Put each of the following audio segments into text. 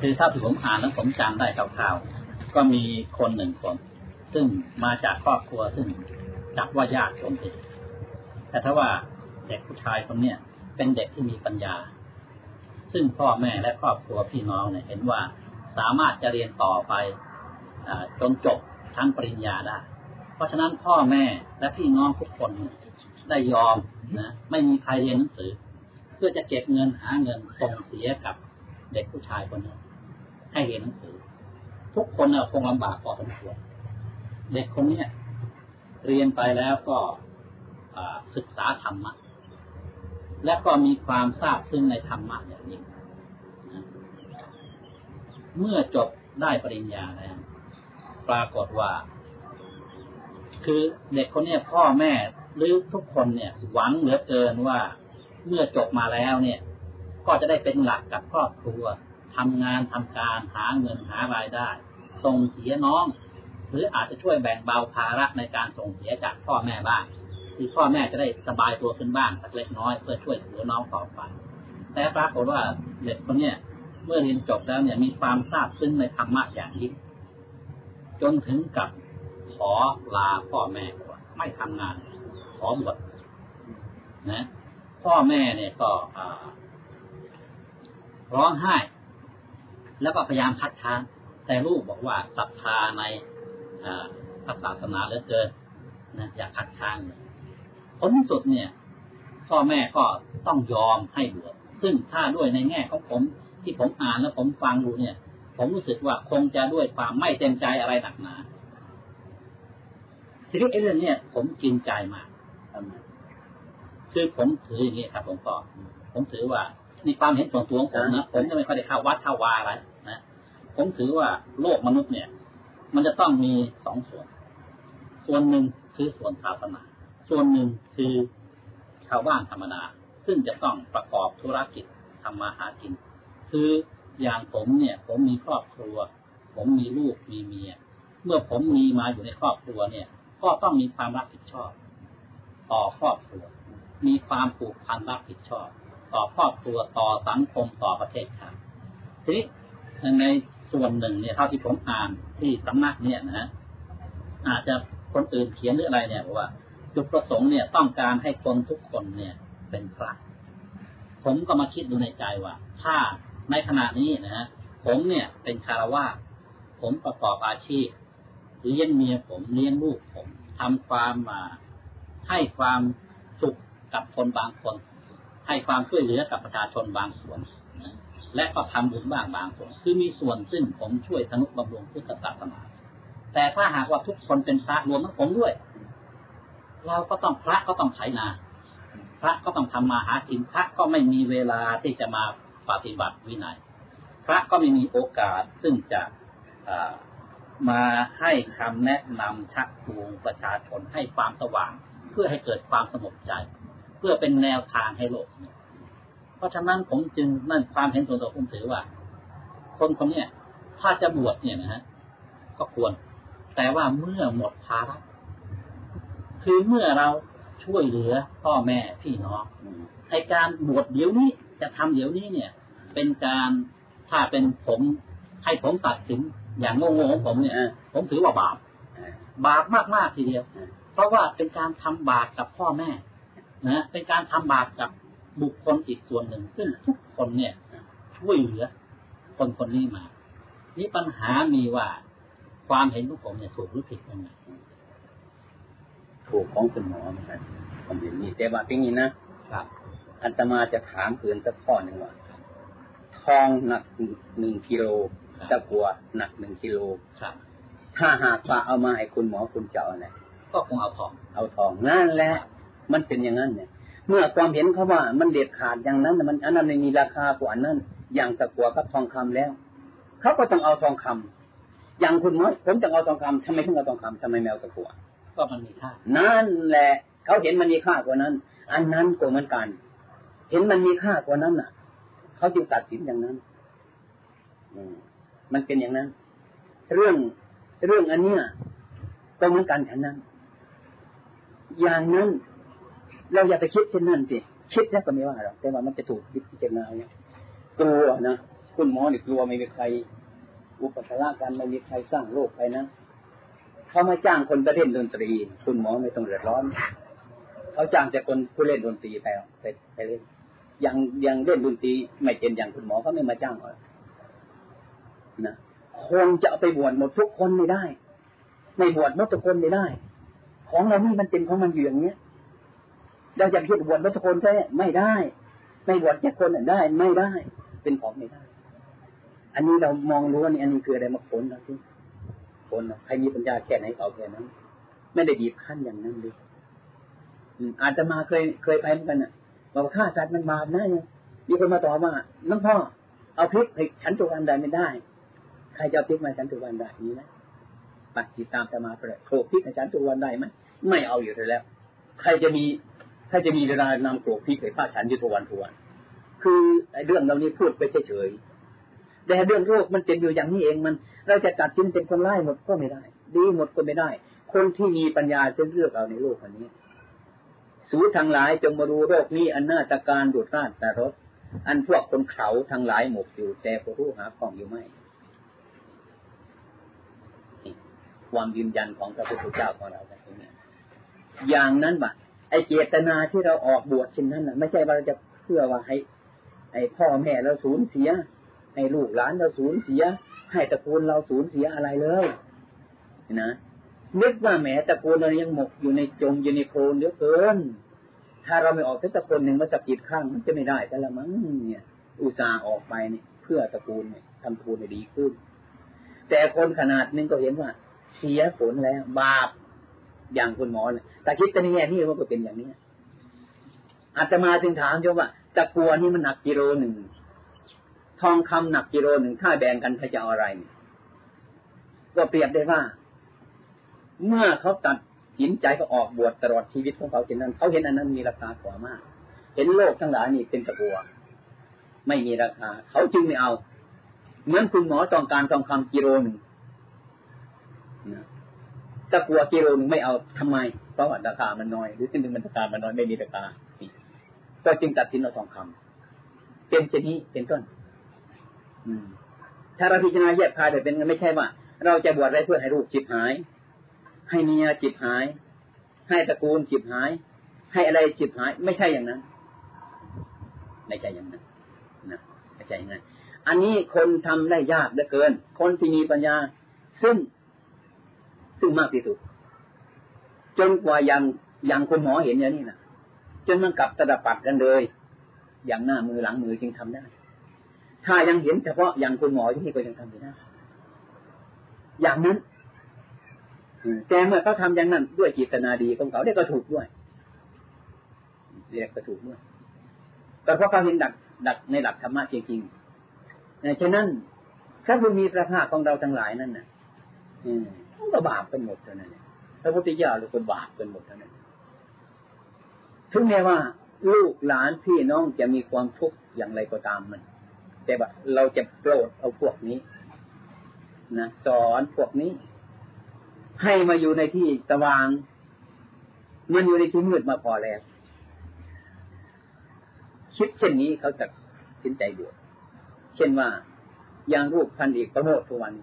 คือถ้าผมอ่านแล้วผมจำได้คร่าวๆก็มีคนหนึ่งคน ซึ่งมาจากครอบครัวซึ่งจับว่ายากจนติดแต่ถ้าว่าเด็กผู้ชายคนเนี้ยเป็นเด็กที่มีปัญญา ซึ่งพ่อแม่และครอบครัวพี่น้องเนี่ยเห็นว่าสามารถจะเรียนต่อไปอจนจบชั้นปริญญาได้ เพราะฉะนั้นพ่อแม่และพี่น้องทุกคนได้ยอมนะไม่มีใครเรียนหนังสือ เพื่อจะเก็บเงินหาเงินส่งเสียกับเด็กผู้ชายคนนี้ ให้เรียนหนังสือ ทุกคนเน่คงลำบากพอสมควรเด็กคนนี้เรียนไปแล้วก็ศึกษาธรรมะ และก็มีความทราบซึ่งในธรรมะอย่างนี้เมื่อจบได้ปริญญาแล้วปรากฏว่า คือเด็กคนนี้พ่อแม่หรือทุกคนเนี่ย หวังเหลือเกินว่า เมื่อจบมาแล้วเนี่ย ก็จะได้เป็นหลักกับครอบครัว ทำงานทำการหาเงินหารายได้ ส่งเสียน้อง หรืออาจจะช่วยแบ่งเบาภาระในการส่งเสียจากพ่อแม่บ้างคือพ่อแม่จะได้สบายตัวขึ้นบ้างสักเล็กน้อยเพื่อช่วยเหลือน้องต่อไปแต่ปรากฏว่าเด็กคนเนี้ยเมื่อเรียนจบแล้วเนี่ยมีความทราบซึ้งในธรรมะอย่างยิ่งจนถึงกับขอลาพ่อแม่ก่อนไม่ทำงาน ขอบวชนะ พ่อแม่เนี่ยก็ร้องไห้ แล้วก็พยายามคัดค้าน แต่ลูกบอกว่าศรัทธาในพระศาสนาเหลือเกินนะอย่าคัดค้านผลที่สุดเนี่ย พ่อแม่ก็ต้องยอมให้บวชซึ่งถ้าด้วยในแง่ของผมที่ผมอ่านแล้วผมฟังดูเนี่ย ผมรู้สึกว่าคงจะด้วยความไม่เต็มใจอะไรหนักหนาทีนี้ไอ้เรื่องเนี้ยผมกินใจมากคือผมถืออย่างนี้ครับผมก็ผมถือว่าในความเห็นส่วนตัวของผมนะผมจะไม่ค่อยได้เข้าวัดเข้าวาอะไร ผมถือว่าโลกมนุษย์เนี่ย มันจะต้องมีสองส่วน ส่วนหนึ่งคือส่วนศาสนา ส่วนหนึ่งคือชาวบ้านธรรมดา ซึ่งจะต้องประกอบธุรกิจทำมาหากิน คืออย่างผมเนี่ย ผมมีครอบครัว ผมมีลูกมีเมีย เมื่อผมมีมาอยู่ในครอบครัวเนี่ย ก็ต้องมีความรับผิดชอบ ต่อครอบครัว มีความผูกพันรับผิดชอบ ต่อครอบครัวต่อสังคมต่อประเทศชาติทีนี้ใน ส่วนหนึ่งเนี่ยเท่าที่ผมอ่านที่สำนักเนี่ยนะฮะอาจจะคนอื่นเขียนหรืออะไรเนี่ยบอกว่า จุดประสงค์เนี่ยต้องการให้คนทุกคนเนี่ย เป็นพระผมก็มาคิดดูในใจว่า ถ้าในขณะนี้นะฮะผมเนี่ยเป็นคารวะผมประกอบอาชีพเลี้ยงเมียผมเลี้ยงลูกผมทำความมาให้ความสุขกับคนบางคน ให้ความช่วยเหลือกับประชาชนบางส่วน และก็ทำบุญบ้างบางส่วนคือมีส่วนซึ่งผมช่วยธนุบำรุงพุทธศาสนาแต่ถ้าหากว่าทุกคนเป็นพระรวมทั้งผมด้วย เราก็ต้องพระก็ต้องไถนา พระก็ต้องทำมาหากินพระก็ไม่มีเวลาที่จะมาปฏิบัติวินัย พระก็ไม่มีโอกาสซึ่งจะมาให้คำแนะนำชักจูงประชาชนให้ความสว่าง เพื่อให้เกิดความสงบใจ เพื่อเป็นแนวทางให้โลกเพราะฉะนั้นผมจึงนั่นความเห็นส่วนตัวผมถือว่า คนคนนี้ถ้าจะบวชเนี่ยนะฮะก็ควร แต่ว่าเมื่อหมดภาระคือเมื่อเราช่วยเหลือพ่อแม่พี่น้องให้การบวชเดี๋ยวนี้จะทำเดี๋ยวนี้เนี่ย เป็นการถ้าเป็นผมให้ผมตัดสินอย่างโง่ๆของผมเนี่ยผมถือว่าบาปบาปมากๆทีเดียว เพราะว่าเป็นการทำบาปกับพ่อแม่นะเป็นการทำบาปกับ บุคคลอีกส่วนหนึ่ง ซึ่งทุกคนเนี่ยช่วยเหลือคนคนนี้มา นี่ปัญหามีว่าความเห็นของผมเนี่ยถูกหรือผิดยังไงถูกของคุณหมอเหมือนกันผมเห็นนี่แต่ว่าเป็นอย่างนี้นะครับอันตมาจะถามเพื่อนสักข้อหนึ่งว่าทองหนักหนึ่งกิโลตะกัวหนักหนึ่งกิโลครับถ้าหากว่าเอามาให้คุณหมอคุณเจ้าอะไรก็คงเอาทอง เอาทองนั่นแหละ มันเป็นอย่างนั้นเนี่ย เมื่อความเห็นเขาว่ามันเด็ดขาดอย่างนั้นมันอันนั้นไม่มีราคากว่านั้น อย่างตะกัวกับทองคำแล้วเขาก็ต้องเอาทองคำอย่างคุณหมอผมจะเอาทองคำทำไมถึงเอาทองคำทำไมแมวตะกัวก็มันมีค่านั่นแหละเขาเห็นมันมีค่ากว่านั้น อันนั้นก็เหมือนกัน เห็นมันมีค่ากว่านั้นน่ะเขาจึงตัดสินอย่างนั้นอืมมันเป็นอย่างนั้น เรื่องเรื่องอันเนี้ยก็เหมือนกันฉันนั้น อย่างนั้น เราอย่าไปคิดเช่นนั้นสิคิดแล้วก็ไม่ว่าหรอกแต่ว่ามันจะถูกพิจารณาเนี่ยกลัวนะคุณหมอนี่กลัวไม่มีใคร อุปสรรคกันไม่มีใครสร้างโรคไปนะเขามาจ้างคนไปเล่นดนตรี คุณหมอไม่ต้องเดือดร้อนเขาจ้างแต่คนผู้เล่นดนตรีไปไปไปเล่นยังยังเล่นดนตรีไม่เป็นอย่างคุณหมอเขาไม่มาจ้างหรอกนะคงจะไปบวชหมดทุกคนไม่ได้ ไม่บวชหมดทุกคนไม่ได้ ของเรานี่มันเป็นของมันอยู่อย่างเนี้ย เราจะคิดบวชหมดทุกคนใช่ไม่ได้ ไม่บวชแค่คนได้ ไม่ได้ เป็นของไม่ได้ อันนี้เรามองรู้ว่านี่อันนี้คืออะไรมาผลนะที่ผลใครมีปัญญาแค่ไหนเอาแค่นั้น ไม่ได้บีบขั้นอย่างนั้นเลยอาจจะมาเคยเคยไปเหมือนกันอะบอกฆ่าสัตว์มันบาปนะเนี่ยมีคนมาต่อว่าน้องพ่อเอาพริกให้ฉันตัววันใดไม่ได้ ใครจะเอาพริกมาฉันตัววันได้นี้นะปฏิตามจะมาเปรโครกพริกให้ฉันตัววันได้ไหมไม่เอาอยู่แล้ว ใครจะมี ใครจะมีเวลานำโครกพริกไปฆ่าฉันยู่ตัววันตัววัน คือเรื่องเรานี้พูดไปเฉยๆแต่เรื่องโรคมันเป็นอยู่อย่างนี้เองมัน เราจะตัดสินเป็นคนร้ายหมดก็ไม่ได้ ดีหมดก็ไม่ได้ คนที่มีปัญญาจะเลือกเอาในโลกอันนี้ สูทั้งหลายจงมาดูโรคนี้อันน่าตะการดุดราดแต่รถอันพวกคนเขาทั้งหลายหมกอยู่ แต่ผู้รู้หาของอยู่ไม่ความยืนยันของพระพุทธเจ้าของเราแบบนี้อย่างนั้นบ่ ไอเจตนาที่เราออกบวชเช่นนั้นน่ะไม่ใช่ว่าเราจะเพื่อว่าให้ ไอพ่อแม่เราสูญเสีย ให้ลูกหลานเราสูญเสีย ให้ตระกูลเราสูญเสียอะไรเลยนะนึกว่าแหมตระกูลเรายังหมกอยู่ในจมอยู่ในโคลนเยอะเกิน ถ้าเราไม่ออกสักคนหนึ่งมาจับกีดข้างมันจะไม่ได้แต่ละมั้งเนี่ย อุตส่าห์ออกไปเนี่ยเพื่อตระกูลเนี่ยทำตระกูลให้ดีขึ้น แต่คนขนาดนึงก็เห็นว่า เสียผลแล้ว บาปอย่างคุณหมอเนี่ย แต่คิดกันในแง่นี้มันก็เป็นอย่างนี้อาตมาจึงถามโยมว่าตะกัวนี่มันหนักกิโลหนึ่งทองคำหนักกิโลหนึ่งถ้าแบ่งกันใครจะเอาอะไร ก็เปรียบได้ว่า เมื่อเขาตัดสินใจก็ออกบวชตลอดชีวิตของเขาเช่นนั้นเขาเห็นอันนั้นมีราคากว่ามาก เห็นโลกทั้งหลายนี่เป็นตะกัว ไม่มีราคา เขาจึงไม่เอา เหมือนคุณหมอต้องการทองคำกิโลหนึ่งตะกัวกิโลหนึ่งไม่เอาทำไม ราะว่าราคามันน้อย หรือสิ่งหนึ่งมันราคามันน้อยไม่มีราคาก็จึงตัดสินเอาทองคำเป็นเช่นนี้เป็นต้น อืม ถ้าเราพิจารณาแยกคายแบบเป็นไม่ใช่ว่า เราจะบวชอะไรเพื่อให้รูปจิตหาย ให้เมียจิบหาย ให้ตระกูลจิบหาย ให้อะไรจิบหาย ไม่ใช่อย่างนั้นไม่ใช่อย่างนั้นนะไม่ใช่อย่างนั้นอันนี้คนทำได้ยากเหลือเกิน คนที่มีปัญญา ซึ่งซึ่งมากที่สุด จนกว่าอย่างอย่างคุณหมอเห็นอย่างนี้นะจนมันกลับตะปัดกันเลย อย่างหน้ามือหลังมือจึงทำได้ ถ้ายังเห็นเฉพาะอย่างคุณหมอที่นี่ก็ยังทำไม่ได้ อย่างนั้นแต่เมื่อเขาทำอย่างนั้น ด้วยจิตนาดีของเขาเรียก็ถูกด้วยเรียกก็ถูกด้วยแต่เพราะเขาเห็นดักดักในหลักธรรมะจริงๆฉะนั้นพระบุญมีพระภาคของเราทั้งหลายนั่นน่ะ อืมก็บาปเป็นหมดเท่านั้น พระพุทธเจ้าเลยก็บาปเป็นหมดเท่านั้นถึงแม้ว่า ลูกหลานพี่น้องจะมีความทุกข์อย่างไรก็ตามมัน แต่ว่าเราจะโปรดเอาพวกนี้นะสอนพวกนี้ ให้มาอยู่ในที่สว่าง มันอยู่ในที่มืดมาพอแล้วคิดเช่นนี้เขาจะสินใจบวชเช่นว่าอย่างรูปพันเอกประโมททุกวัน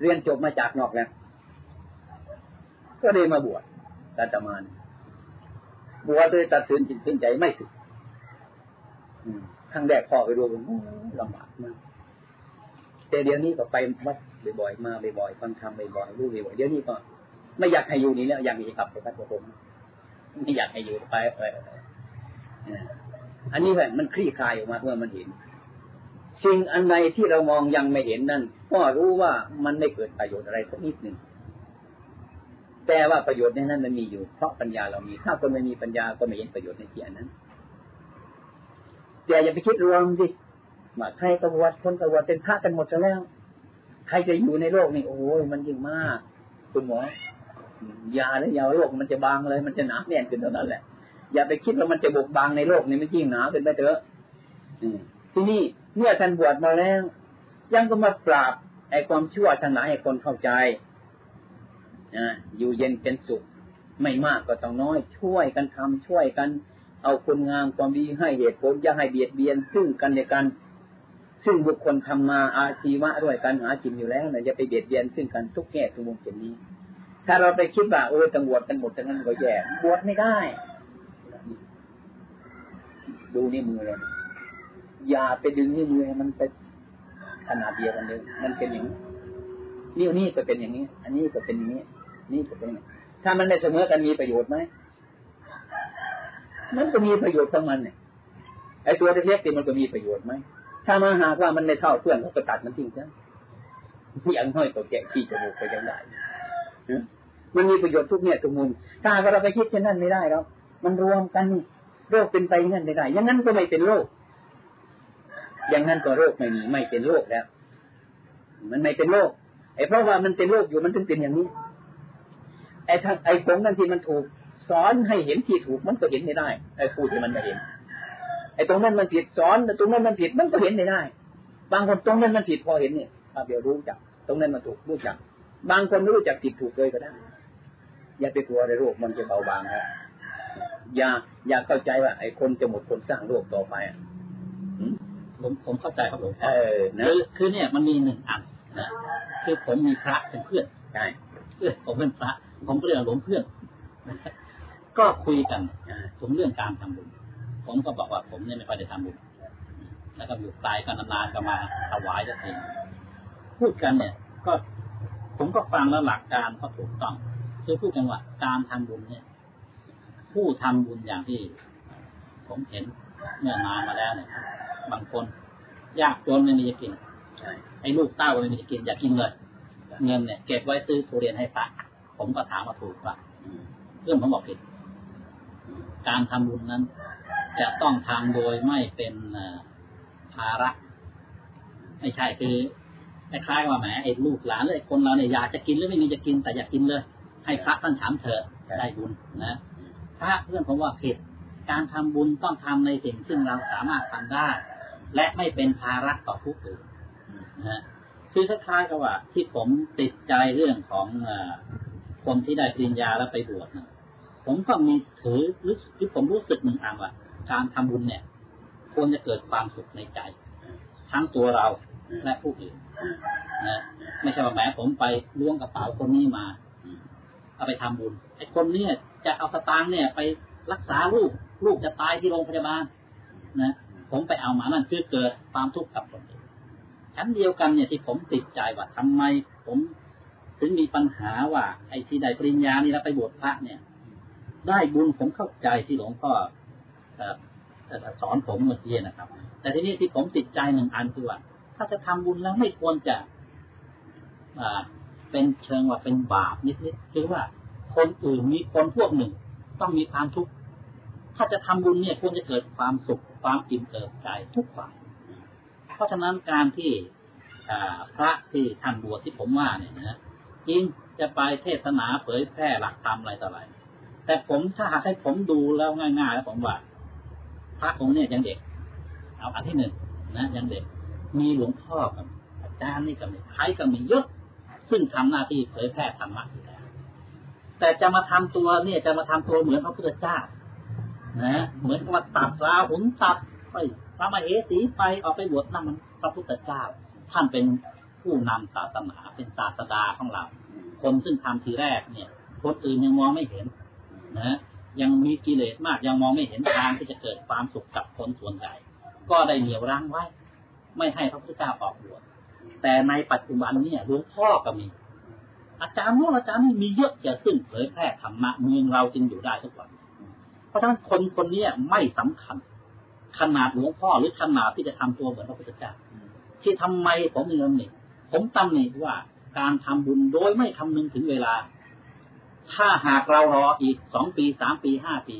เรียนจบมาจากนอกแล้ว ก็เลยมาบวชตาตมานบวชโดยตัดสินจิตสินใจไม่ถึงครั้งแรกพ่อไปดูมันลำบากมากแต่เดี๋ยวนี้ก็ไปวัดบ่อยๆมาบ่อยๆฟังธรรมบ่อยๆรู้บ่อยๆเดี๋ยวนี้ก็ไม่อยากให้อยู่นี่แล้วอยากมีกลับไปพัดผมไม่อยากให้อยู่ไปเอออันนี้แบบมันคลี่คลายออกมาเมื่อมันเห็นสิ่งอันใดที่เรามองยังไม่เห็นนั่นก็รู้ว่ามันไม่เกิดประโยชน์อะไรสักนิดหนึ่ง แต่ว่าประโยชน์ในนั้นมันมีอยู่ เพราะปัญญาเรามี ถ้าคนไม่มีปัญญาก็ไม่เห็นประโยชน์ในที่นั้นแต่อย่าไปคิดรวมสิว่าใครกบวชคนกบวชเป็นพระกันหมดแล้ว ใครจะอยู่ในโลกนี่โอ้ยมันยิ่งมาก คุณหมอยาแล้วยาโลกมันจะบางเลย มันจะหนาแน่นขึ้นเท่านั้นแหละ อย่าไปคิดว่ามันจะบกบางในโลกนี่มันยิ่งหนาเป็นไปเถอะทีนี้เมื่อท่านบวชมาแล้ว ยังก็มาปราบไอ้ความชั่วทั้งหลายให้คนเข้าใจ อยู่เย็นเป็นสุข ไม่มากก็ต้องน้อย ช่วยกันทำช่วยกัน เอาคุณงามความดีให้เหตุผลอย่าให้เบียดเบียน ซึ่งกันและกัน ซึ่งบุคคลทำมาอาชีวะด้วยการหากินอยู่แล้วนี่ยจะไปเบียดเบียนซึ่งกันทุกแง่ทุกมุมเช่นนี้ ถ้าเราไปคิดว่าโอ้จังวชกันหมดทั้งนั้นก็แย่บวชไม่ได้ ดูนี่มือเลยอย่าไปดึงนี่มือมันไปขนาดเดียวกันเลยมันเป็นอย่างนี้นี่นี่ก็เป็นอย่างนี้ อันนี้ก็เป็นอย่างนี้ นี่ก็เป็นองถ้ามันไม่เสมอกันมีประโยชน์ไหมมันก็มีประโยชน์ของมันเนี่ยไอ้ตัวเล็กๆนี่มันก็มีประโยชน์ไหมถ้ามาหากว่ามันไม่เท่าเพื่อนก็ตัดมันทิ้งซะอย่างน้อยก็แกะขี้จมูกก็ยังได้มันมีประโยชน์ทุกเนี่ยทุกมุม ถ้าเราไปคิดเช่นนั้นไม่ได้แล้วมันรวมกันนี่โรคเป็นไปงั้นไม่ได้อย่างนั้นก็ไม่เป็นโรค อย่างนั้นก็โรคไม่มีไม่เป็นโรคแล้ว มันไม่เป็นโรคไอ้เพราะว่ามันเป็นโรคอยู่มันถึงเป็นอย่างนี้ ไอ้ทางไอ้ผงนั่นที่มันถูกสอนให้เห็นที่ถูกมันก็เห็นไม่ได้ไอ้พูดที่มันไม่เห็น ไอ้ตรงนั้นมันผิดสอนแต่ตรงนั้นมันผิดมันก็เห็นไม่ได้ บางคนตรงนั้นมันผิดพอเห็นเนี่ยเดี๋ยวรู้จัก ตรงนั้นมันถูกรู้จัก บางคนไม่รู้จักผิดถูกเลยก็ได้ อย่าไปกลัวในโรคมันจะเบาบางครับอย่าอย่าเข้าใจว่า ไอ้คนจะหมดคนสร้างโรคต่อไปอะผมผมเข้าใจครับหลวงพ่อคือคือเนี่ยมันมีหนึ่งอันนะคือผมมีพระเป็นเพื่อนใช่เพื่อนผมเป็นพระ ผมก็เรียกหลวงเพื่อนก็คุยกันผมเรื่องการทำบุญ ผมก็บอกว่าผมเนี่ยไม่ค่อยได้ทำบุญแล้วก็อยู่ตายกันนานๆก็มาถวายจะเองพูดกันเนี่ย ก็ผมก็ฟังแล้วหลักการก็ถูกต้องคือพูดกันว่าการทำบุญเนี่ย ผู้ทำบุญอย่างที่ ผมเห็นเมื่อนานมาแล้วเนี่ยบางคนยากจนไม่มีจะกินไอ้ลูกเต้าก็ไม่มีจะกินอยากกินเลยเงินเนี่ยเก็บไว้ซื้อทุเรียนให้ปะ ผมก็ถามมาถูกว่าเรื่องผมบอกผิด การทำบุญนั้น จะต้องทำโดยไม่เป็นภาระ ไม่ใช่คือคล้ายๆว่าแหมไอ้ลูกหลานเลยคนเราเนี่ยอยากจะกินหรือไม่มีจะกิน แต่อยากกินเลย ให้พระท่านฉันเถอะได้บุญนะพระเพื่อนผมว่าผิด การทำบุญต้องทำในสิ่งซึ่งเราสามารถทำได้ และไม่เป็นภาระต่อผู้อื่นนะคือคล้ายๆกับว่า ที่ผมติดใจเรื่องของ คนที่ได้ปริญญาแล้วไปบวชนะผมก็มีถือรู้ที่ผมรู้สึกหนึ่งอันว่าการทำบุญเนี่ย ควรจะเกิดความสุขในใจ ทั้งตัวเราและผู้อื่นนะไม่ใช่ว่าแหมผมไปล้วงกระเป๋าคนนี้มาเอาไปทำบุญไอ้คนเนี้ยจะเอาสตางค์เนี่ย ไปรักษาลูกลูกจะตายที่โรงพยาบาลนะผมไปเอามานั่นคือเกิดความทุกข์กับคนอื่นชั้นเดียวกันเนี่ยที่ผมติดใจว่าทำไม ผม ถึงมีปัญหาว่า ไอ้ที่ได้ปริญญานี่แล้วไปบวชพระเนี่ย ได้บุญผมเข้าใจที่หลวงพ่อสอนผมเมื่อกี้นะครับ แต่ทีนี้ที่ผมติดใจหนึ่งอันคือว่าถ้าจะทำบุญแล้วไม่ควรจะเป็นเชิงว่าเป็นบาปนิดๆคือว่าคนอื่นมีคนพวกหนึ่ง ต้องมีความทุกข์ถ้าจะทำบุญเนี่ยควรจะเกิดความสุขความอิ่มเอิบใจทุกฝ่าย เพราะฉะนั้นการที่พระที่ท่านบวชที่ผมว่าเนี่ยนะ จริงจะไปเทศนาเผยแพร่หลักธรรมอะไรต่ออะไร แต่ผมถ้าหากให้ผมดูแล้วง่ายๆแล้วผมว่าพระองค์เนี่ยยังเด็ก เอาอันที่หนึ่งนะยังเด็ก มีหลวงพ่อกับอาจารย์นี่กับใครก็มียศซึ่งทำหน้าที่เผยแพร่ธรรมะอยู่แล้วแต่จะมาทำตัวเนี่ยจะมาทำตัวเหมือนพระพุทธเจ้านะเหมือนกับตัดราหุนตัดไปพระมเหสีไปออกไปบวชนั่นมันพระพุทธเจ้า ท่านเป็น ผู้นำศาสนาเป็นศาสดาของเรา คนซึ่งทำทีแรกเนี่ยคนอื่นยังมองไม่เห็นนะยังมีกิเลสมากยังมองไม่เห็นทางที่จะเกิดความสุขกับคนส่วนใหญ่ก็ได้เหนี่ยวรั้งไว้ ไม่ให้พระพุทธเจ้าออกบวชแต่ในปัจจุบันเนี่ยหลวงพ่อก็มี อาจารย์โน้อาจารย์นี่มีเยอะจะซึ่งเผยแพร่ธรรมะเมืองเราจึงอยู่ได้ทุกวัน เพราะฉะนั้นคนคนนี้ไม่สำคัญ ขนาดหลวงพ่อหรือขนาดที่จะทำตัวเหมือนพระพุทธเจ้าที่ทำไมผมมีเงินนี่ ผมตำหนิว่าการทำบุญโดยไม่คำนึงถึงเวลา ถ้าหากเรารออีกสองปีสามปีห้าปี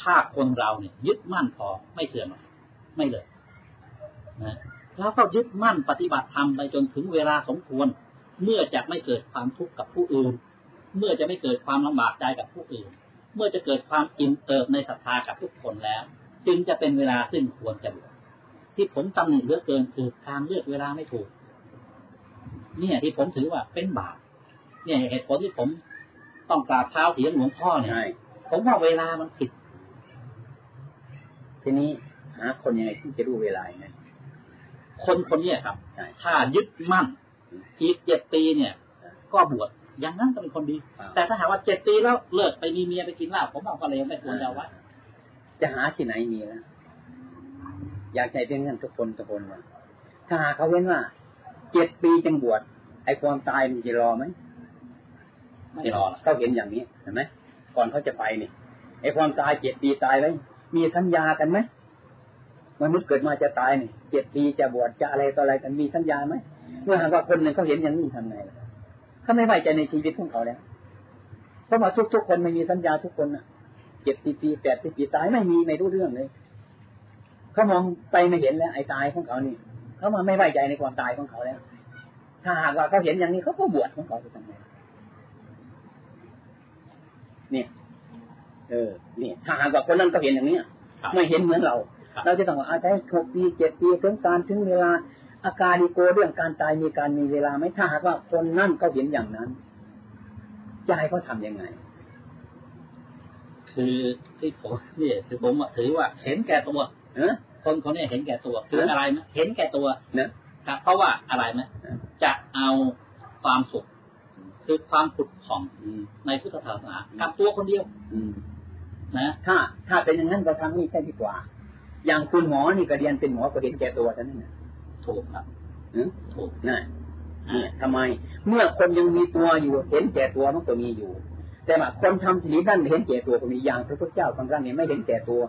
ถ้าคนเราเนี่ย ยึดมั่นพอไม่เสื่อมไม่เลยนะแล้วก็ยึดมั่นปฏิบัติธรรมไปจนถึงเวลาสมควร เมื่อจะไม่เกิดความทุกข์กับผู้อื่น เมื่อจะไม่เกิดความลำบากใจกับผู้อื่น เมื่อจะเกิดความอิ่มเอิบในศรัทธากับทุกคนแล้ว จึงจะเป็นเวลาซึ่งควรจะบวชที่ผมตำหนิเหลือเกินคือการเลือกเวลาไม่ถูก เนี่ยที่ผมถือว่าเป็นบาปเนี่ยเหตุผลที่ผมต้องกราบเท้าเสียงหลวงพ่อเนี่ยผมว่าเวลามันผิด ทีนี้หาคนยังไงที่จะรู้เวลาไงคนคนเนี้ยครับใช่ถ้ายึดมั่นอีกเจ็ดปีเนี่ย ก็บวชอย่างนั้นก็เป็นคนดีครับแต่ถ้าหากว่าเจ็ดปีแล้วเลิกไปมีเมียไปกินเหล้าผมว่าก็เลยไม่ควรจะเอาไว้จะหาที่ไหนมีแล้วอยากใจเป็นเงินทุกคนทุกคนว่าถ้าหากเขาเว้นว่า เจ็ดปีจึงบวชไอ้ความตายมันจะรอไหมไม่รอหรอกเขาเห็นอย่างนี้เห็นไหมก่อนเขาจะไปนี่ไอ้ความตายเจ็ดปีตายไว้มีสัญญากันไหมมนุษย์เกิดมาจะตายนี่เจ็ดปีจะบวชจะอะไรต่ออะไรกันมีสัญญาไหมเมื่อหากว่าคนหนึ่งเขาเห็นอย่างนี้ทำไงเขาไม่ไว้ใจในชีวิตของเขาแล้วเพราะว่าทุกๆคนไม่มีสัญญาทุกคนน่ะเจ็ดปีปีแปดปีตายไม่มีไม่รู้เรื่องเลยเขามองไปไม่เห็นแล้ว ไอ้ตายของเขานี่ เขามาไม่ไว้ใจในความตายของเขาแล้ว ถ้าหากว่าเขาเห็นอย่างนี้เขาก็บวชของเขาจะทำไงเนี่ย เออเนี่ยถ้าหากว่าคนนั้นก็เห็นอย่างเนี้ยครับไม่เห็นเหมือนเราครับเราจะต้องว่าอาจจะหกปีเจ็ดปีถึงการถึงเวลาอาการดีโกเรื่องการตายมีการมีเวลาไหมถ้าหากว่าคนนั่นเขาเห็นอย่างนั้นจะให้เขาทำยังไง คือที่ผมเนี่ยคือผมอะถือว่าเห็นแก่ตัวเออ คนคนนี้เห็นแก่ตัวคือฮะอะไรไหมเห็นแก่ตัวนะครับเพราะว่าอะไรไหมฮะจะเอาความสุขคือความผุดผ่องอืมในพุทธศาสนากับตัวคนเดียวอืมนะถ้าถ้าเป็นอย่างนั้นก็ทำนี่ใช่ดีกว่า อย่างคุณหมอนี่ก็เรียนเป็นหมอก็เห็นแก่ตัวเท่านั้นนะถูกครับเออถูกนั่นเนี่ยทำไม เมื่อคนยังมีตัวอยู่ เห็นแก่ตัวมันก็มีอยู่ แต่ว่าคนทำสิ่งนี้ท่านเห็นแก่ตัวก็มีอย่างพระพุทธเจ้าของท่านเนี่ยไม่เห็นแก่ตัว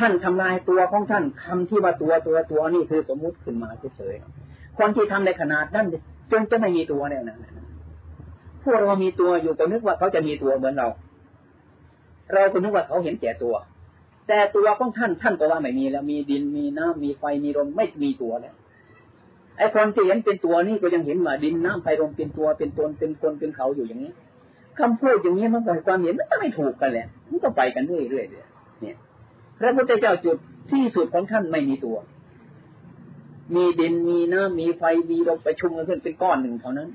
ท่านทำลายตัวของท่านคำที่ว่าตัวตัวตัวนี่คือสมมุติขึ้นมาเฉยๆคนที่ทำในขนาดนั้นจนจะไม่มีตัวเนี่ยนะพวกเรามีตัวอยู่ก็นึกว่าเขาจะมีตัวเหมือนเรา เราก็นึกว่าเขาเห็นแก่ตัว แต่ตัวของท่านท่านก็ว่าไม่มีแล้วมีดินมีน้ำมีไฟมีลมไม่มีตัวแล้วไอ้คนที่เห็นเป็นตัวนี่ก็ยังเห็นว่าดินน้ำไฟลมเป็นตัวเป็นตนเป็นคนเป็นเขาอยู่อย่างนี้คำพูดอย่างนี้มันก็ให้ความเห็นมันก็ไม่ถูกกันแหละมันก็ไปกันเรื่อยๆเนี่ย พระพุทธเจ้าจุดที่สุดของท่านไม่มีตัว มีดินมีน้ำมีไฟมีลมประชุมกันขึ้นเป็นก้อนหนึ่งเท่านั้น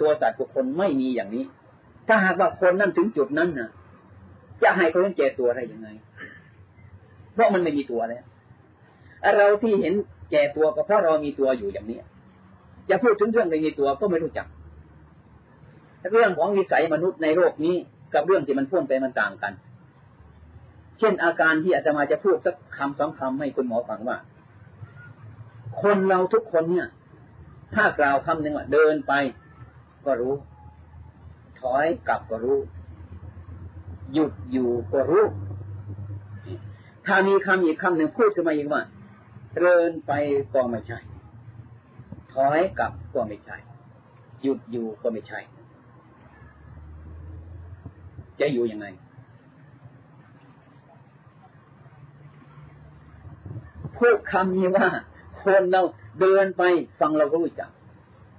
ตัวสัตว์บุคคลไม่มีอย่างนี้ ถ้าหากว่าคนนั้นถึงจุดนั้นนะจะให้เขาเห็นแก่ตัวได้ยังไง เพราะมันไม่มีตัวแล้วเราที่เห็นแก่ตัวก็เพราะเรามีตัวอยู่อย่างนี้จะพูดถึงเรื่องไม่มีตัวก็ไม่รู้จัก เรื่องของวิสัยมนุษย์ในโลกนี้กับเรื่องที่มันพ่วงไปมันต่างกัน เช่นอาการที่อาจจะมาจะพูดสักคำสองคำให้คุณหมอฟังว่า คนเราทุกคนเนี่ย ถ้ากล่าวคำหนึ่งว่าเดินไปก็รู้ ถอยกลับก็รู้ หยุดอยู่ก็รู้ ถ้ามีคำอีกคำหนึ่งพูดขึ้นมาอีกว่าเดินไปก็ไม่ใช่ ถอยกลับก็ไม่ใช่ หยุดอยู่ก็ไม่ใช่ จะอยู่ยังไง พูดคำนี้ว่า คนเราเดินไปฟังเราก็รู้จัก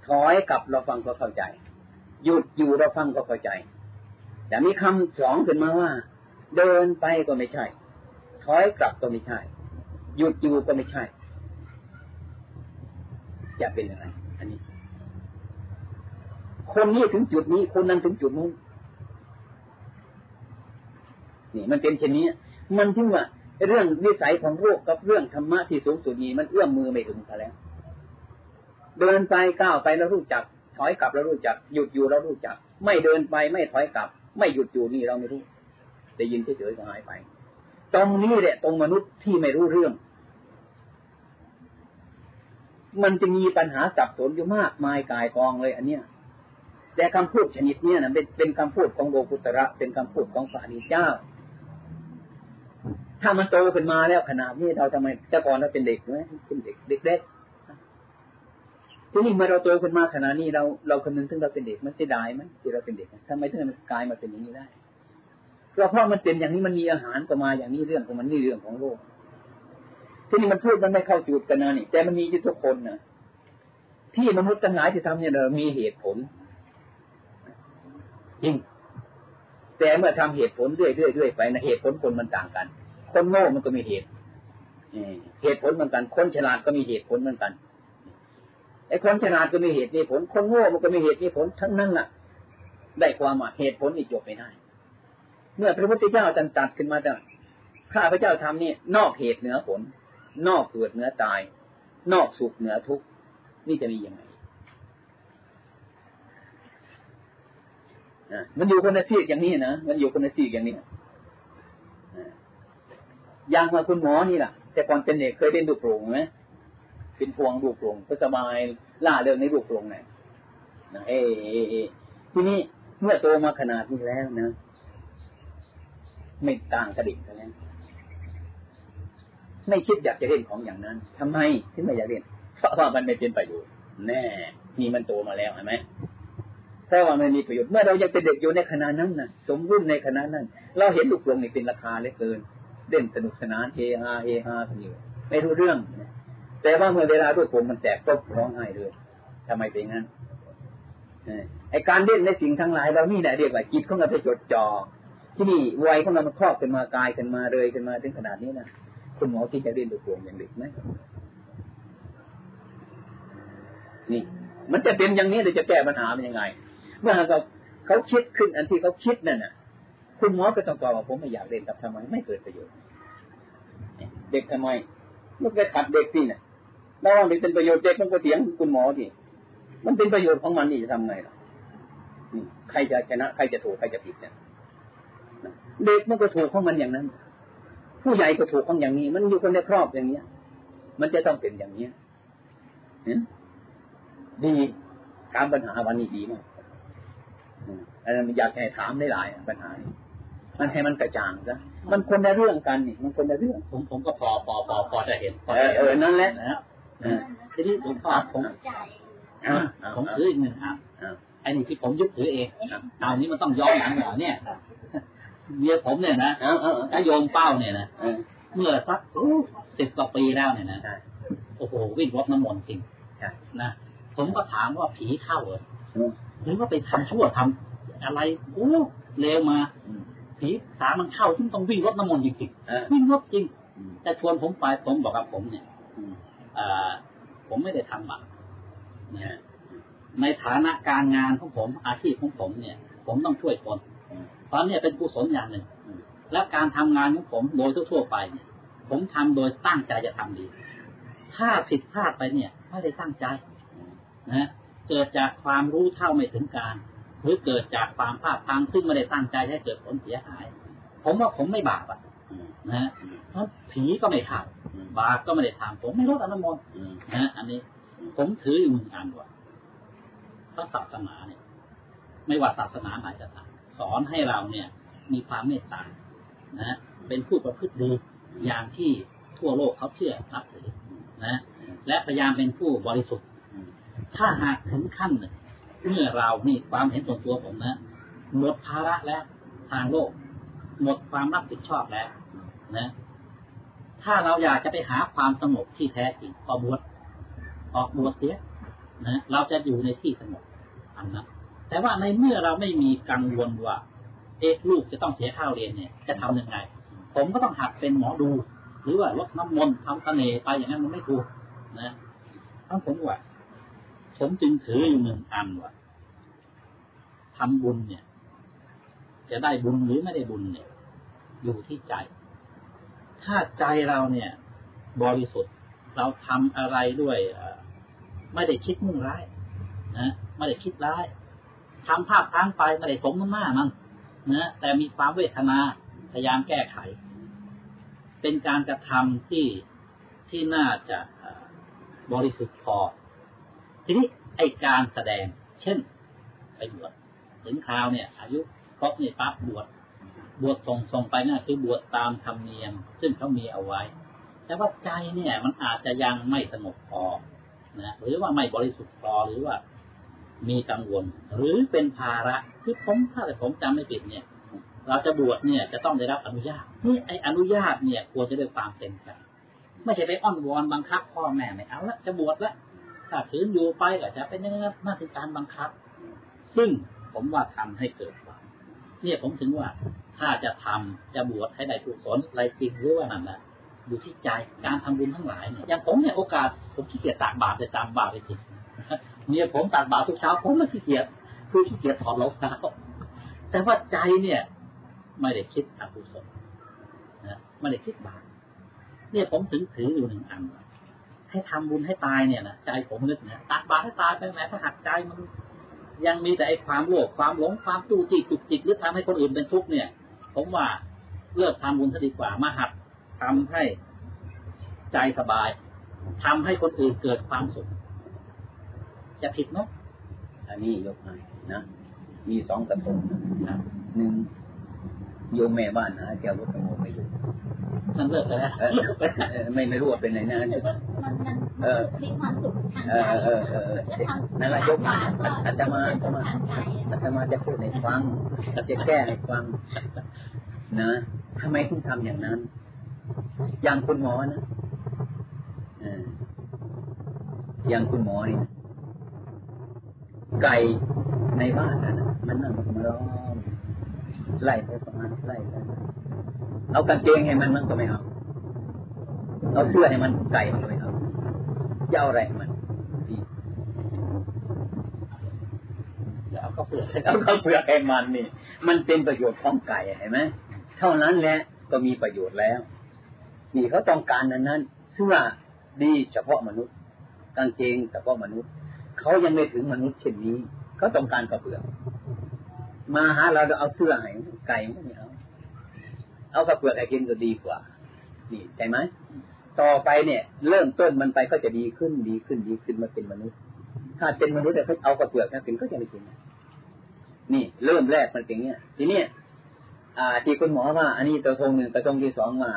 ถอยกลับเราฟังก็เข้าใจ หยุดอยู่เราฟังก็เข้าใจ แต่มีคำสองขึ้นมาว่า เดินไปก็ไม่ใช่ ถอยกลับก็ไม่ใช่ หยุดอยู่ก็ไม่ใช่ จะเป็นยังไงอันนี้ คนนี้ถึงจุดนี้ คนนั้นถึงจุดนู้นนี่มันเป็นเช่นนี้ มันถึงว่า เรื่องวิสัยของโลกกับเรื่องธรรมะที่สูงสุดนี้มันเอื้อมมือไม่ถึงซะแล้ว เดินไปก้าวไปแล้วรู้จัก ถอยกลับแล้วรู้จัก หยุดอยู่แล้วรู้จัก ไม่เดินไปไม่ถอยกลับ ไม่หยุดอยู่นี่เราไม่รู้ได้ยินเฉยๆก็หายไป ตรงนี้แหละตรงมนุษย์ที่ไม่รู้เรื่อง มันจะมีปัญหาสับสนอยู่มากมายกายกองเลย อันเนี้ยแต่คำพูดชนิดเนี้ยนะเป็นเป็นคำพูดของโลกุตระเป็นคำพูดของพระอริเจ้า ถ้ามันโตขึ้นมาแล้วขนาดนี้เราทำไมแต่ก่อนเราเป็นเด็กไหมเป็นเด็กเด็กเล็กทีนี้เมื่อเราโตขึ้นมาขนาดนี้เราเราคำนึงถึงเราเป็นเด็กมันเสียดายไหมที่เราเป็นเด็กทำไมถึงมันกลายมาเป็นอย่างนี้ได้ก็เพราะมันเป็นอย่างนี้มันมีอาหารก็มาอย่างนี้เรื่องของมันนี่เรื่องของโลกทีนี้มันพูดมันไม่เข้าจุดกันนะนี่ แต่มันมีอยู่ทุกคนนะที่มนุษย์ทั้งหลายที่ทำเนี่ยเรามีเหตุผลจริงแต่เมื่อทำเหตุผลเรื่อยๆเรื่อยๆไปนะเหตุผลคนมันต่างกัน คนโง่มันก็มีเหตุเอ่อเหตุผลเหมือนกัน คนฉลาดก็มีเหตุผลเหมือนกันไอ้คนฉลาดก็มีเหตุมีผล คนโง่มันก็มีเหตุมีผลทั้งนั้นน่ะ ได้ความว่าเหตุผลนี่จบไม่ได้ เมื่อพระพุทธเจ้าตันตัดขึ้นมาจะข้าพระเจ้าทำนี่นอกเหตุเหนือผล นอกเกิดเหนือตาย นอกสุขเหนือทุกข์นี่จะมียังไงมันอยู่คนละซีกอย่างนี้นะมันอยู่คนละซีกอย่างนี้ อย่างมาคุณหมอนี่แหละแต่ก่อนเป็นเด็กเคยเล่นดูโปร่งไหมเป็นพวงดูโปร่งก็สบายล่าเรื่องในดูโปร่งเนี่ยนะเอทีนี้เมื่อโตมาขนาดนี้แล้วนะไม่ต่างกระดิ่งกันแล้วไม่คิดอยากจะเล่นของอย่างนั้นทำไมถึงไม่อยากเล่นเพราะว่ามันไม่เป็นประโยชน์แน่นี่มันโตมาแล้วเห็นไหมเพราว่ามันมีประโยชน์เมื่อเรายังเป็นเด็กอยู่ในขณะนั้นนะสมรุ่นในขณะนั้น เราเห็นลูกหลงนี่เป็นราคาเหล็กเกิน เล่นสนุกสนานเฮฮาเฮฮากันอยู่ไม่รู้เรื่อง แต่ว่าเมื่อเวลาลูกผมมันแตกก็ร้องไห้เลยทำไมเป็นงั้นไอการเล่นในสิ่งทั้งหลายเรานี่แหละเรียกว่าจิตของเราไปจดจ่อที่นี่วัยของเรามันครอบขึ้นมากายขึ้นมาเลยขึ้นมาถึงขนาดนี้นะคุณหมอที่จะเล่นลูกโป่งอย่างเด็กไหมนี่ มันจะเป็นอย่างนี้หรือจะแก้ปัญหาเป็นยังไง เมื่อเขาเขาคิดขึ้นอันที่เขาคิดนั่นน่ะ คุณหมอก็ต้องตอบว่าผมไม่อยากเล่นกับทำไมไม่เกิดประโยชน์ เด็กทำไมมันไปขัดเด็กที่เนี่ยแล้วว่ามันเป็นประโยชน์เด็กมันก็เถียงคุณหมอที่มันเป็นประโยชน์ของมันนี่จะทำไงล่ะใครจะชนะ ใครจะถูกใครจะผิดเนี่ยเด็กมันก็ถูกของมันอย่างนั้น ผู้ใหญ่ก็ถูกของอย่างนี้ มันอยู่คนในครอบอย่างเนี้ย มันจะต้องเป็นอย่างเนี้ยดีการปัญหาวันนี้ดีมากอันนั้นอยากให้ถามได้หลายปัญหามันให้มันกระจ่างซะ มันคนละเรื่องกันนี่มันคนละเรื่อง ผมผมก็พอพอพอพอจะเห็นเออนั่นแหละนะทีนี้หลวงพ่อผมผมถืออีกหนึ่งครับไอ้นี่ที่ผมยึดถือเองเอานี้มันต้องย้อนหลังเหรอเนี่ยเมียผมเนี่ยนะถ้าโยมเป้าเนี่ยนะเมื่อสักสิบกว่าปีแล้วเนี่ยนะโอ้โหวิ่งรถน้ำมนต์จริงนะผมก็ถามว่าผีเข้าเหรอหรือว่าไปทำชั่วทำอะไรโอ้เลวมา ผีสามันเข้าซึ่งต้องวิ่งรถน้ำมนต์จริงๆวิ่งรถจริง แต่ชวนผมไปผมบอกกับผมเนี่ยผมไม่ได้ทำบาปในฐานะการงานของผมอาชีพของผมเนี่ย ผมต้องช่วยคนเพราะเนี่ยเป็นกุศลอย่างหนึ่ง และการทำงานของผมโดยทั่วไปเนี่ย ผมทำโดยตั้งใจจะทำดี ถ้าผิดพลาดไปเนี่ย ไม่ได้ตั้งใจนะเกิดจากความรู้เท่าไม่ถึงการ หรือเกิดจากความพลาดพลั้งซึ่งไม่ได้ตั้งใจให้เกิดผลเสียหาย ผมว่าผมไม่บาปอะนะเพราะผีก็ไม่ทำบาปก็ไม่ได้ทำผมไม่ลดอนุโมทนะอันนี้ ผมถืออยู่หนึ่งอันว่าพระศาสนาเนี่ย ไม่ว่าศาสนาไหนก็ตามสอนให้เราเนี่ย มีความเมตตานะเป็นผู้ประพฤติดีอย่างที่ทั่วโลกเขาเชื่อนับถือนะ และพยายามเป็นผู้บริสุทธิ์ ถ้าหากถึงขั้นหนึ่ง เมื่อเรานี่ความเห็นส่วนตัวผมนะหมดภาระแล้วทางโลก หมดความรับผิดชอบแล้วนะถ้าเราอยากจะไปหาความสงบที่แท้จริงออกบวชออกบวชเสียนะเราจะอยู่ในที่สงบอันนั้นแต่ว่าในเมื่อเราไม่มีกังวลว่า เอ๊ะลูกจะต้องเสียข้าวเรียนเนี่ย จะทำยังไง ผมก็ต้องหัดเป็นหมอดู หรือว่าลดน้ำมนต์ทำเสน่ห์ไปอย่างนั้นมันไม่ถูกนะทั้งผมว่า ผมจึงถืออยู่หนึ่งอันว่าทำบุญเนี่ย จะได้บุญหรือไม่ได้บุญเนี่ย อยู่ที่ใจ ถ้าใจเราเนี่ย บริสุทธิ์เราทำอะไรด้วยไม่ได้คิดมุ่งร้ายนะไม่ได้คิดร้ายทำภาพทั้งไปไม่ได้สมน้ำหน้ามันนะแต่มีความเวทนาพยายามแก้ไข เป็นการกระทำที่ที่น่าจะบริสุทธิ์พอ ทีนี้ไอการแสดง เช่น ไปบวชถึงคราวเนี่ย อายุครบนี่ปั๊บบวชบวชส่งส่งไปนั่นคือบวชตามธรรมเนียม ซึ่งเขามีเอาไว้ แต่ว่าใจเนี่ย มันอาจจะยังไม่สงบพอนะหรือว่าไม่บริสุทธิ์พอหรือว่ามีกังวล หรือเป็นภาระที่ผมถ้าแต่ผมจำไม่ผิดเนี่ย เราจะบวชเนี่ยจะต้องได้รับอนุญาตนี่ไออนุญาตเนี่ยควรจะด้ความเต็มใจไม่ใช่ไปอ้อนวอนบังคับพ่อแม่ไม่เอาละจะบวชละ ถ้าถืนอยู่ไปก็จะเป็นเนื้อหน้าที่การบังคับ ซึ่งผมว่าทำให้เกิดความเนี่ยผมถึงว่าถ้าจะทำจะบวชให้ได้กุศลอะไรจริงหรือว่านั่นแหละอยู่ที่ใจการทำบุญทั้งหลายเนี่ยอย่างผมเนี่ยโอกาสผมขี้เกียจตากบาตรจะจำบาปไปจริงเนี่ยผมตากบาตรทุกเช้าผมไม่ขี้เกียจคือขี้เกียจถอดรองเท้าแต่ว่าใจเนี่ย ไม่ได้คิดอกุศลนะไม่ได้คิดบาปเนี่ยผมถึงถืออยู่หนึ่งอัน ให้ทำบุญให้ตายเนี่ยนะใจผมนึกนี่ยตักบาตรให้ตายไปแม้ถ้าหักใจมัน ยังมีแต่ไอ้ความโลภความหลงความตู้จีจุกจิกหรือทำให้คนอื่นเป็นทุกข์เนี่ย ผมว่าเลิกทำบุญซะดีกว่ามาหัดทำให้ใจสบายทำให้คนอื่นเกิดความสุขจะผิดเนาะอันนี้ยกให้นะมีสองกระทงครับหนึ่ง โยมแม่บ้านหาเจ้ารถไปโมไปอยู่นั่นเลิกไปแล้วเออเออไม่ไม่รู้ว่าเป็นไหนนะมันมันมันมีความสุขทางเอใจอเออเออเออนั่นแหละยกมาอาตมาอาตมาทางใจอาตมาจะพูดให้ฟังจะแก้ให้ฟังนะทำไมถึงทำอย่างนั้น อย่างคุณหมอนะเอออย่างคุณหมอนี่ไก่ในบ้านนะมันนั่งมาล้อม ไล่ไปประมาณไล่ไปเอากางเกงให้มันมันก็ไม่เอาเอาเสื้อให้มันไก่มันก็ไม่เอาจะเอาอะไรมันดีแล้วก็เปลือกเอาข้าวเปลือกให้มันนี่ มันเป็นประโยชน์ของไก่เห็นไหมเท่านั้นแหละก็มีประโยชน์แล้ว นี่เขาต้องการนั้นนั้นเสื้อดีเฉพาะมนุษย์ กางเกงเฉพาะมนุษย์เขายังไม่ถึงมนุษย์เช่นนี้เขาต้องการกระเปลือกมาหาเราเราเอาเสื้อให้ ไก่มันไม่เอาเอากระเปือกไอ้กินก็ดีกว่า นี่ใช่ไหมต่อไปเนี่ย เริ่มต้นมันไปก็จะดีขึ้นดีขึ้นดีขึ้นมาเป็นมนุษย์ ถ้าเป็นมนุษย์แต่เขาเอากระเปือกนะกินก็จะไม่กินนี่เริ่มแรกมันเป็นอย่างเงี้ยทีเนี้ยอ่า ที่คุณหมอว่า อันนี้กระทงหนึ่งกระทงที่สองว่า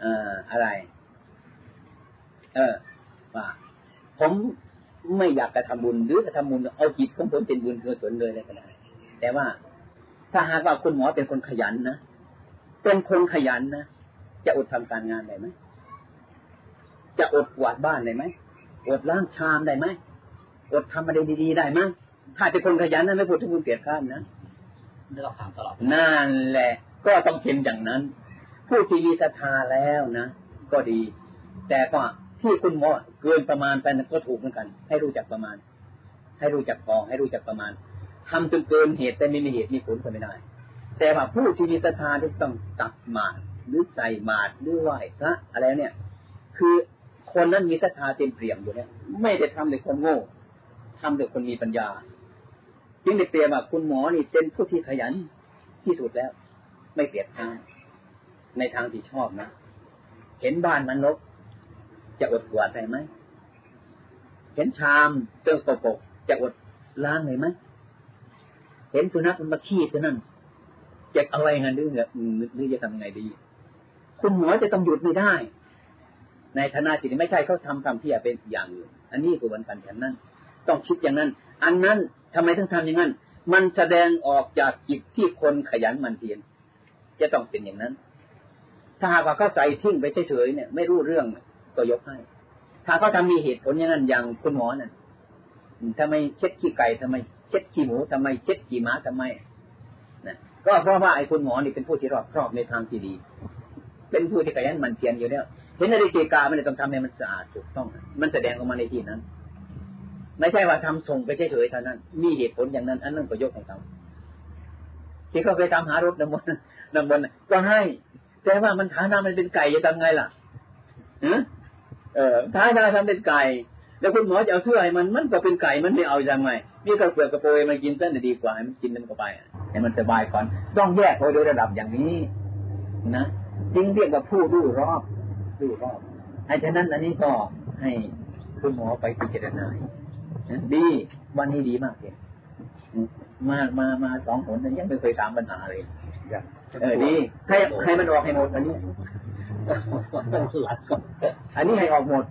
เอ่ออะไร เออว่าผมไม่อยากกระทำบุญหรือกระทำบุญเอาจิตของผมเป็นบุญกุศลเลยเลยก็ได้แต่ว่า ถ้าหากว่าคุณหมอเป็นคนขยันนะเป็นคนขยันนะจะอดทำการงานได้ไหมจะอดกวาดบ้านได้ไหมอดล้างชามได้ไหมอดทำอะไรดีๆได้ไหมถ้าเป็นคนขยันนะไม่พูดถึงคุณเกียรติข้านนะไม่ต้องถามตลอดนั่นแหละ ก็ต้องเป็นอย่างนั้น ผู้ที่มีศรัทธาแล้วนะก็ดี แต่ก็ที่คุณหมอเกินประมาณไปนั้นก็ถูกเหมือนกัน ให้รู้จักประมาณ ให้รู้จักพอให้รู้จักประมาณ ทำจนเกินเหตุแต่ไม่มีเหตุมีผลก็ไม่ได้ แต่ว่าผู้ที่มีศรัทธาที่ต้องตักหมาดหรือใส่หมาดหรือไหว้พระอะไรเนี่ย คือคนนั้นมีศรัทธาเต็มเปี่ยมอยู่แล้วไม่ได้ทำโดยคนโง่ทำโดยคนมีปัญญา จึงได้เปรียบว่าคุณหมอนี่เป็นผู้ที่ขยันที่สุดแล้ว ไม่เปรียบทางในทางที่ชอบนะ เห็นบ้านมันรกจะอดกวาดได้ไหม เห็นชามเตื้อปกจะอดล้างเลยไหม เห็นสุนัขมันมาขี้ตัวนั้นจะเอาอะไรเงินหรือหรือจะทำยังไงดี คุณหมอจะต้องหยุดไม่ได้ ในฐานะจิตไม่ใช่เขาทำทำที่เป็นอย่างอื่นอันนี้คือวันกันฉันนั้น ต้องคิดอย่างนั้น อันนั้นทำไมถึงทำอย่างนั้น มันแสดงออกจากจิตที่คนขยันมันเพียรจะต้องเป็นอย่างนั้น ถ้าหากว่าเขาใส่ทิ้งไปเฉยๆเนี่ย ไม่รู้เรื่องก็ยกให้ ถ้าเขาทำมีเหตุผลอย่างนั้นอย่างคุณหมอนั่นทำไมเช็ดขี้ไก่ทำไม เช็ดขี้หมูทำไมเช็ดขี้ม้าทำไมนะก็เพราะว่าไอ้คุณหมอนี่เป็นผู้ที่รอบครอบในทางที่ดี เป็นผู้ที่ขยันมันเพียรอยู่แล้วเห็นนาฬิกาไม่ได้ต้องทำให้มันสะอาดถูกต้อง มันแสดงออกมาในที่นั้น ไม่ใช่ว่าทำส่งไปเฉยๆเท่านั้น มีเหตุผลอย่างนั้น อันนั้นก็ยกให้เขาที่เขาไปทำหารถน้ำมนต์น้ำมนต์ก็ให้ แต่ว่ามันฐานะมันเป็นไก่จะทำไงล่ะเออฐานะทำเป็นไก่ แล้วคุณหมอจะเอาเสื้อให้มันมันก็เป็นไก่มันไม่เอายังไง นี่ก็เปลือกกระโปรงมันกินเส้นดีกว่าให้มันกินมันก็ไปให้มันสบายก่อน ต้องแยกโดยระดับอย่างนี้ นะจึงเรียกว่าผู้รู้รอบรู้รอบไอ้ฉะนั้นอันนี้ก็ให้คุณหมอไปพิจารณาดีวันนี้ดีมากเลยมามามาสองผลยังไม่เคยถามปัญหาเลยเออดีให้ให้มันออกให้หมดอันนี้ต้องสลัดก่อนอันนี้ให้ออกหมด